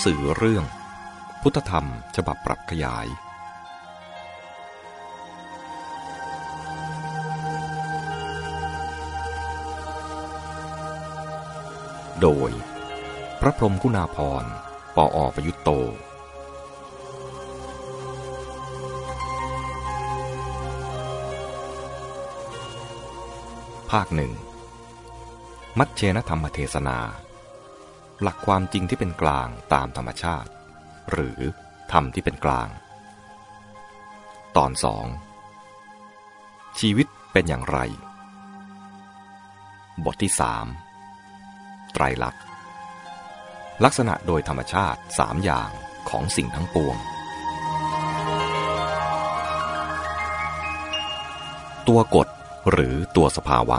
งสือเรื่อง พุทธธรรม ฉบับปรับขยาย โดย พระพรมกุณาพรปออประยุตโต ภาคหนึ่ง มัชเชนธรรมเทศนา หลักความจริงที่เป็นกลางตามธรรมชาติ หรือธรรมที่เป็นกลาง ตอนสองชีวิตเป็นอย่างไร บทที่สามไตรลักษณ์ ลักษณะโดยธรรมชาติสามอย่างของสิ่งทั้งปวง ตัวกฎหรือตัวสภาวะ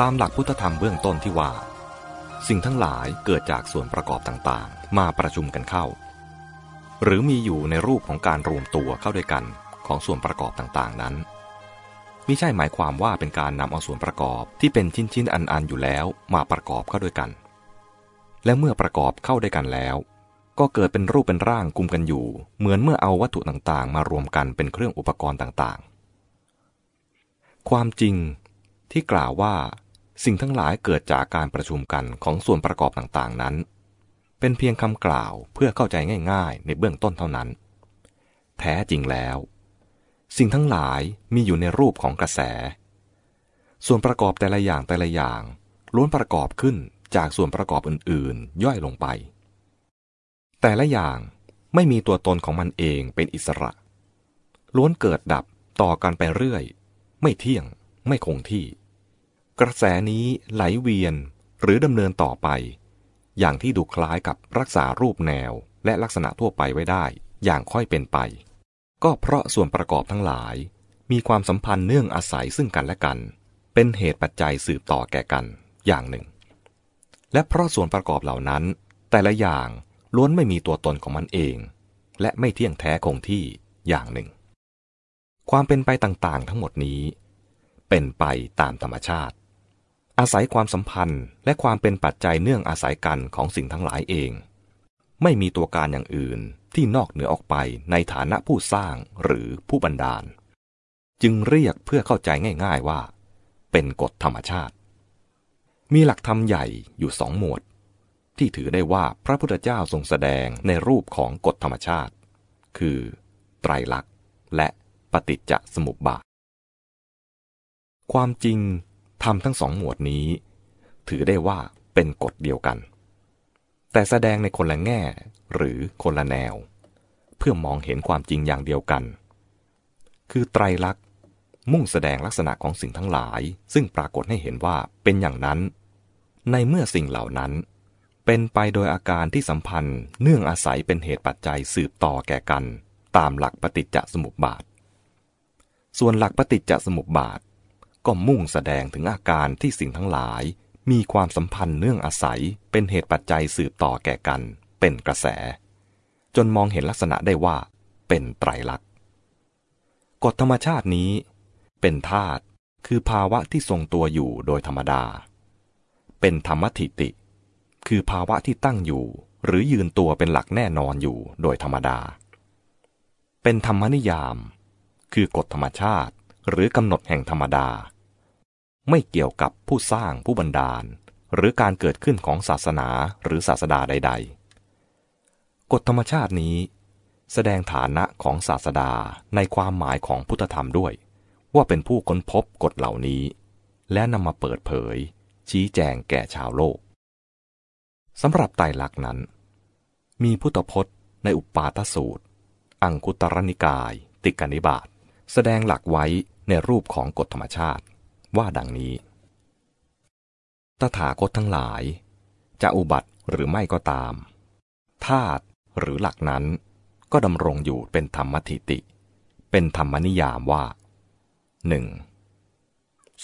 ตามหลักพุทธธรรมเบื้องต้นที่ว่า สิ่งทั้งหลายเกิดจากส่วนประกอบต่างๆ มาประชุมกันเข้า หรือมีอยู่ในรูปของการรวมตัวเข้าด้วยกันของส่วนประกอบต่างๆนั้นมิใช่หมายความว่าเป็นการนำเอาส่วนประกอบที่เป็นชิ้นๆอันๆอยู่แล้วมาประกอบเข้าด้วยกัน และเมื่อประกอบเข้าด้วยกันแล้ว ก็เกิดเป็นรูปเป็นร่างกุมกันอยู่ เหมือนเมื่อเอาวัตถุต่างๆ มารวมกันเป็นเครื่องอุปกรณ์ต่างๆ ความจริงที่กล่าวว่า สิ่งทั้งหลายเกิดจากการประชุมกันของส่วนประกอบต่างๆนั้น เป็นเพียงคำกล่าวเพื่อเข้าใจง่ายๆ ในเบื้องต้นเท่านั้น แท้จริงแล้ว สิ่งทั้งหลายมีอยู่ในรูปของกระแส ส่วนประกอบแต่ละอย่างแต่ละอย่างล้วนประกอบขึ้นจากส่วนประกอบอื่นๆ ย่อยลงไป แต่ละอย่างไม่มีตัวตนของมันเองเป็นอิสระ ล้วนเกิดดับต่อกันไปเรื่อย ไม่เที่ยง ไม่คงที่ กระแสนี้ไหลเวียนหรือดำเนินต่อไป อย่างที่ดูคล้ายกับรักษารูปแนวและลักษณะทั่วไปไว้ได้ อย่างค่อยเป็นไป ก็เพราะส่วนประกอบทั้งหลาย มีความสัมพันธ์เนื่องอาศัยซึ่งกันและกัน เป็นเหตุปัจจัยสืบต่อแก่กันอย่างหนึ่ง และเพราะส่วนประกอบเหล่านั้น แต่ละอย่างล้วนไม่มีตัวตนของมันเอง และไม่เที่ยงแท้คงที่อย่างหนึ่ง ความเป็นไปต่างๆ ทั้งหมดนี้ เป็นไปตามธรรมชาติ อาศัยความสัมพันธ์และความเป็นปัจจัยเนื่องอาศัยกันของสิ่งทั้งหลายเอง ไม่มีตัวการอย่างอื่นที่นอกเหนือออกไปในฐานะผู้สร้างหรือผู้บันดาล จึงเรียกเพื่อเข้าใจง่าย ๆว่า เป็นกฎธรรมชาติ มีหลักธรรมใหญ่อยู่สองหมวด ที่ถือได้ว่าพระพุทธเจ้าทรงแสดงในรูปของกฎธรรมชาติ คือ ไตรลักษณ์และปฏิจจสมุปบาท ความจริง ทำทั้งสองหมวดนี้ ถือได้ว่าเป็นกฎเดียวกัน แต่แสดงในคนละแง่หรือคนละแนว เพื่อมองเห็นความจริงอย่างเดียวกัน คือไตรลักษณ์มุ่งแสดงลักษณะของสิ่งทั้งหลาย ซึ่งปรากฏให้เห็นว่าเป็นอย่างนั้น ในเมื่อสิ่งเหล่านั้น เป็นไปโดยอาการที่สัมพันธ์ เนื่องอาศัยเป็นเหตุปัจจัยสืบต่อแก่กัน ตามหลักปฏิจจสมุปบาท ส่วนหลักปฏิจจสมุปบาท ก็มุ่งแสดงถึงอาการที่สิ่งทั้งหลาย มีความสัมพันธ์เนื่องอาศัย เป็นเหตุปัจจัยสืบต่อแก่กัน เป็นกระแส จนมองเห็นลักษณะได้ว่า เป็นไตรลักษณ์กฎธรรมชาตินี้ เป็นธาตุคือภาวะที่ทรงตัวอยู่โดยธรรมดา เป็นธรรมทิติ คือภาวะที่ตั้งอยู่ หรือยืนตัวเป็นหลักแน่นอนอยู่โดยธรรมดา เป็นธรรมนิยาม คือกฎธรรมชาติ หรือกำหนดแห่งธรรมดา ไม่เกี่ยวกับผู้สร้างผู้บันดาล หรือการเกิดขึ้นของศาสนาหรือศาสดาใด ๆ กฎธรรมชาตินี้ แสดงฐานะของศาสดาในความหมายของพุทธธรรมด้วย ว่าเป็นผู้ค้นพบกฎเหล่านี้ และนำมาเปิดเผย ชี้แจงแก่ชาวโลกสำหรับไตรลักษณ์นั้น มีพุทธพจน์ในอุปปาทสูตร อังคุตรนิกาย ติกนิบาต แสดงหลักไว้ในรูปของกฎธรรมชาติ ว่าดังนี้ ตถาคตทั้งหลาย จะอุบัติหรือไม่ก็ตาม ธาตุหรือหลักนั้น ก็ดำรงอยู่เป็นธรรมทิติ เป็นธรรมนิยามว่าหนึ่ง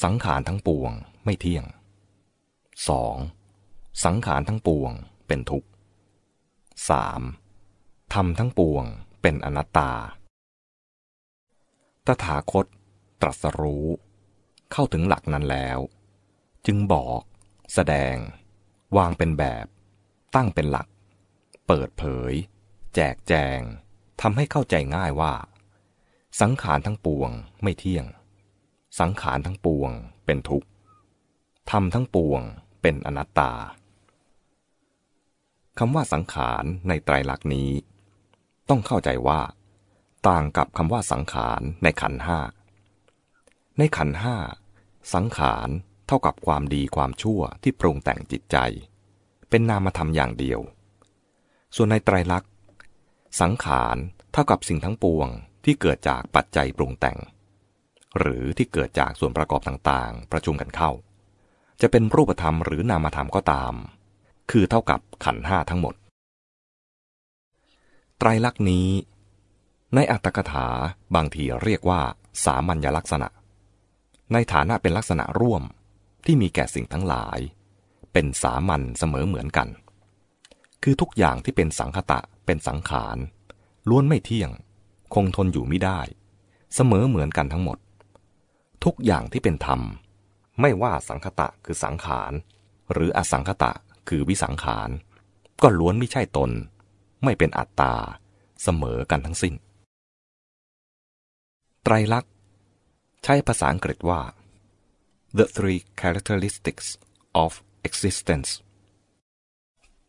สังขารทั้งปวงไม่เที่ยง 2. สังขารทั้งปวงเป็นทุกข์ 3. ธรรมทั้งปวงเป็นอนัตตา ตถาคต ตรัสรู้ เข้าถึงหลักนั้นแล้ว จึงบอก แสดง วางเป็นแบบ ตั้งเป็นหลัก เปิดเผย แจกแจงทำให้เข้าใจง่ายว่า สังขารทั้งปวงไม่เที่ยง สังขารทั้งปวงเป็นทุกข์ธรรมทั้งปวงเป็นอนัตตาคำว่าสังขารในไตรลักษณ์นี้ ต้องเข้าใจว่า ต่างกับคำว่าสังขารในขันห้า ในขันห้า สังขารเท่ากับความดีความชั่วที่ปรุงแต่งจิตใจ เป็นนามธรรมอย่างเดียว ส่วนในไตรลักษณ์ สังขารเท่ากับสิ่งทั้งปวงที่เกิดจากปัจจัยปรุงแต่ง หรือที่เกิดจากส่วนประกอบต่างๆ ประชุมกันเข้า จะเป็นรูปธรรมหรือนามธรรมก็ตาม คือเท่ากับขันห้าทั้งหมด ไตรลักษณ์นี้ ในอัตถกถาบางทีเรียกว่า สามัญลักษณะ ในฐานะเป็นลักษณะร่วมที่มีแก่สิ่งทั้งหลาย เป็นสามัญเสมอเหมือนกัน คือทุกอย่างที่เป็นสังคตะเป็นสังขารล้วนไม่เที่ยง คงทนอยู่ไม่ได้ เสมอเหมือนกันทั้งหมด ทุกอย่างที่เป็นธรรม ไม่ว่าสังคตะคือสังขารหรืออสังคตะคือวิสังขารก็ล้วนไม่ใช่ตน ไม่เป็นอัตตา เสมอกันทั้งสิ้น ไตรลักษณ์ ใช้ภาษาอังกฤษว่า the three characteristics of existence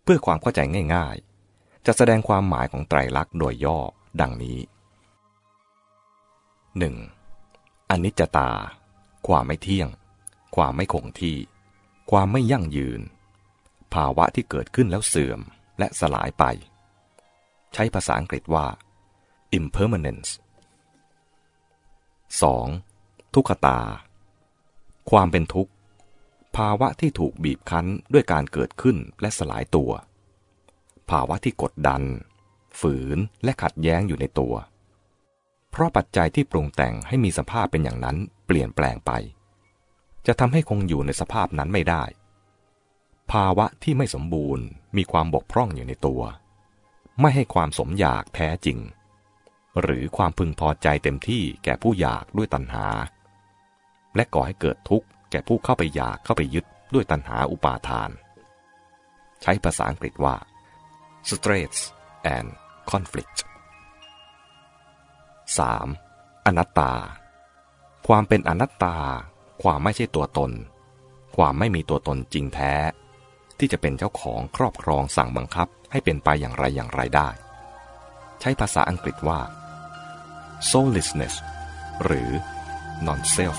เพื่อความเข้าใจง่าย ๆ จะแสดงความหมายของไตรลักษณ์โดยย่อดังนี้ 1. อนิจจตา ความไม่เที่ยง ความไม่คงที่ ความไม่ยั่งยืน ภาวะที่เกิดขึ้นแล้วเสื่อมและสลายไป ใช้ภาษาอังกฤษว่า impermanence 2. ทุกขตา ความเป็นทุกข์ ภาวะที่ถูกบีบคั้นด้วยการเกิดขึ้นและสลายตัว ภาวะที่กดดัน ฝืนและขัดแย้งอยู่ในตัว เพราะปัจจัยที่ปรุงแต่งให้มีสภาพเป็นอย่างนั้นเปลี่ยนแปลงไป จะทำให้คงอยู่ในสภาพนั้นไม่ได้ ภาวะที่ไม่สมบูรณ์มีความบกพร่องอยู่ในตัว ไม่ให้ความสมอยากแท้จริง หรือความพึงพอใจเต็มที่แก่ผู้อยากด้วยตัณหา และก่อให้เกิดทุกข์แก่ผู้เข้าไปอยากเข้าไปยึดด้วยตัณหาอุปาทาน ใช้ภาษาอังกฤษว่า stress and conflict 3. อนัตตา ความเป็นอนัตตา ความไม่ใช่ตัวตน ความไม่มีตัวตนจริงแท้ ที่จะเป็นเจ้าของครอบครองสั่งบังคับให้เป็นไปอย่างไรอย่างไรได้ ใช้ภาษาอังกฤษว่า soullessness หรือ non self